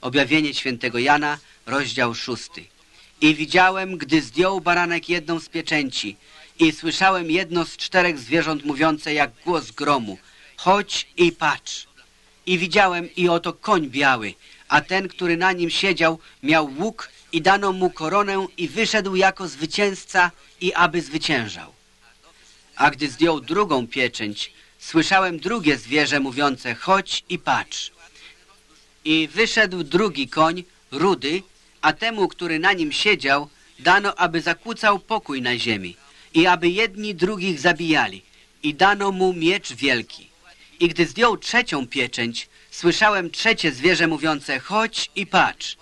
Objawienie świętego Jana, rozdział szósty. I widziałem, gdy zdjął baranek jedną z pieczęci i słyszałem jedno z czterech zwierząt mówiące jak głos gromu. Chodź i patrz. I widziałem i oto koń biały, a ten, który na nim siedział, miał łuk i dano mu koronę i wyszedł jako zwycięzca i aby zwyciężał. A gdy zdjął drugą pieczęć, słyszałem drugie zwierzę mówiące chodź i patrz. I wyszedł drugi koń, rudy, a temu, który na nim siedział, dano, aby zakłócał pokój na ziemi i aby jedni drugich zabijali. I dano mu miecz wielki. I gdy zdjął trzecią pieczęć, słyszałem trzecie zwierzę mówiące chodź i patrz.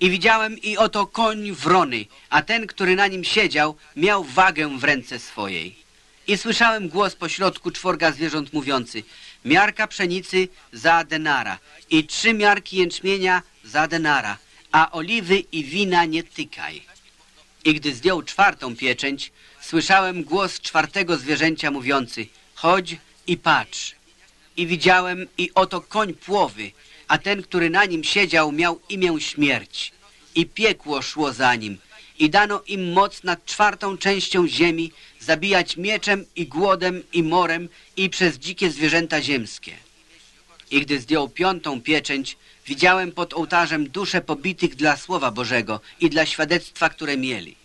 I widziałem i oto koń wrony, a ten, który na nim siedział, miał wagę w ręce swojej. I słyszałem głos pośrodku czworga zwierząt mówiący miarka pszenicy za denara i trzy miarki jęczmienia za denara, a oliwy i wina nie tykaj. I gdy zdjął czwartą pieczęć, słyszałem głos czwartego zwierzęcia mówiący chodź i patrz. I widziałem i oto koń płowy, a ten, który na nim siedział, miał imię śmierć. I piekło szło za nim. I dano im moc nad czwartą częścią ziemi, zabijać mieczem i głodem i morem i przez dzikie zwierzęta ziemskie. I gdy zdjął piątą pieczęć, widziałem pod ołtarzem dusze pobitych dla Słowa Bożego i dla świadectwa, które mieli.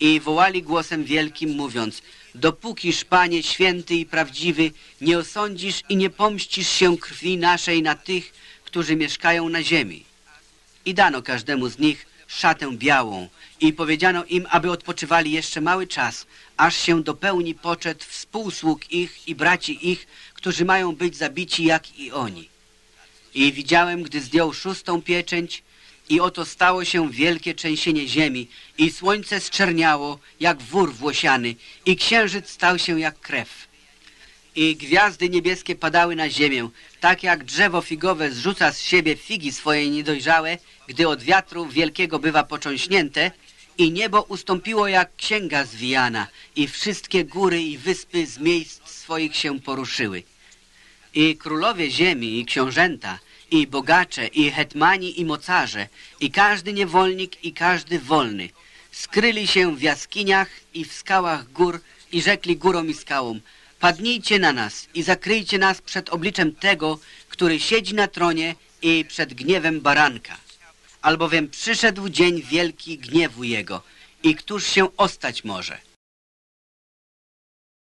I wołali głosem wielkim, mówiąc, dopókiż, Panie, święty i prawdziwy, nie osądzisz i nie pomścisz się krwi naszej na tych, którzy mieszkają na ziemi. I dano każdemu z nich szatę białą i powiedziano im, aby odpoczywali jeszcze mały czas, aż się dopełni poczet współsług ich i braci ich, którzy mają być zabici jak i oni. I widziałem, gdy zdjął szóstą pieczęć i oto stało się wielkie trzęsienie ziemi i słońce zczerniało jak wór włosiany i księżyc stał się jak krew. I gwiazdy niebieskie padały na ziemię, tak jak drzewo figowe zrzuca z siebie figi swoje niedojrzałe, gdy od wiatru wielkiego bywa począśnięte, i niebo ustąpiło jak księga zwijana i wszystkie góry i wyspy z miejsc swoich się poruszyły. I królowie ziemi i książęta, i bogacze, i hetmani, i mocarze, i każdy niewolnik, i każdy wolny, skryli się w jaskiniach i w skałach gór i rzekli górom i skałom, padnijcie na nas i zakryjcie nas przed obliczem tego, który siedzi na tronie i przed gniewem baranka albowiem przyszedł dzień wielki gniewu Jego i któż się ostać może.